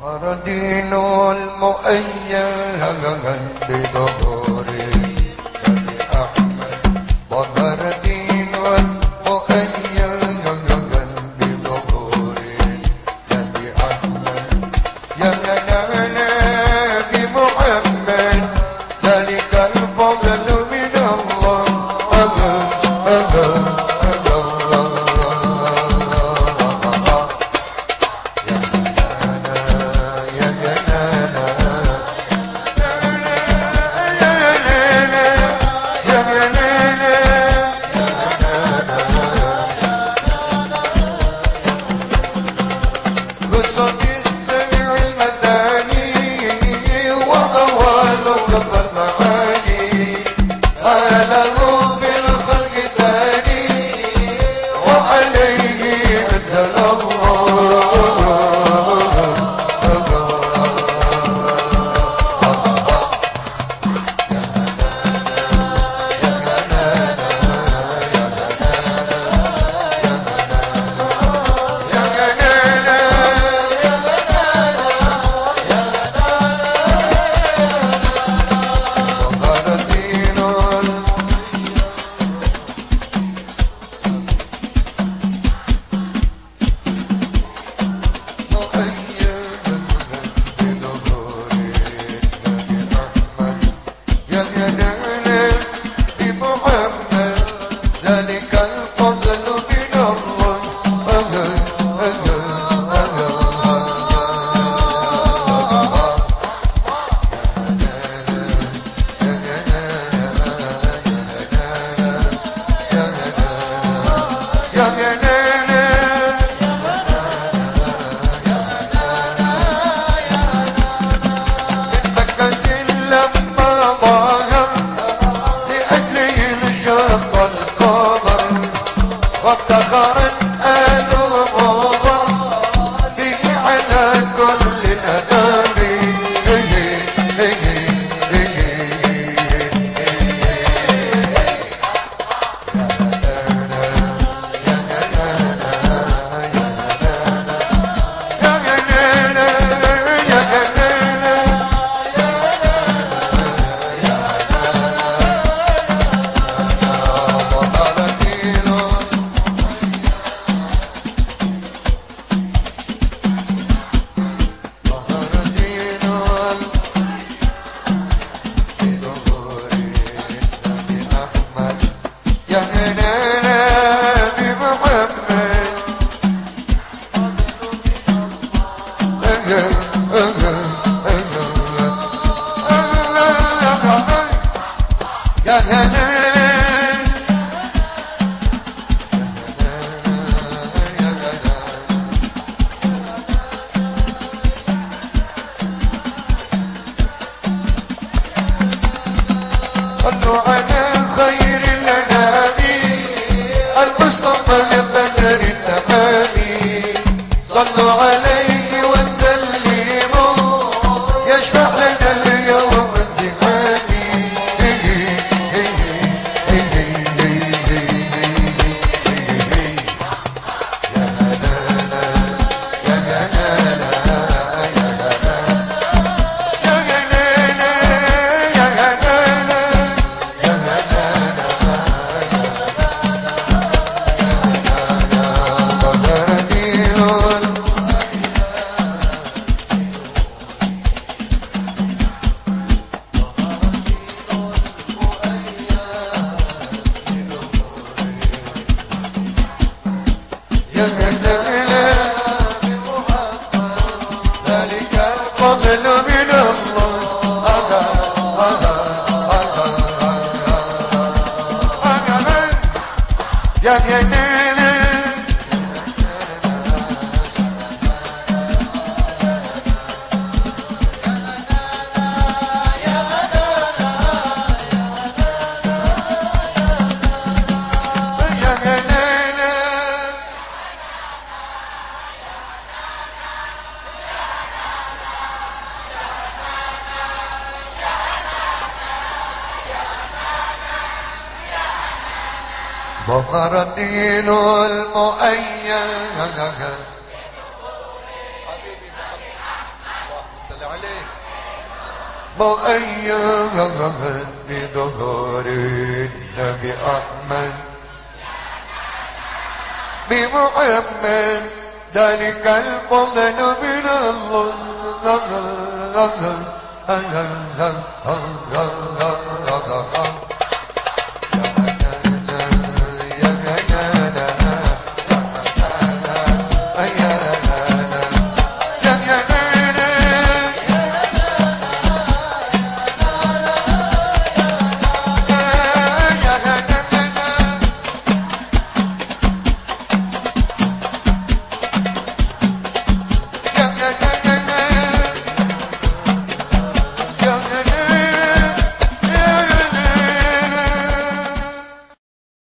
ظهر دين المؤيد ذلك otro ظهر الدين المؤيد مؤيد بظهور النبي أحمد. بمحمد ذلك الفضل من الله.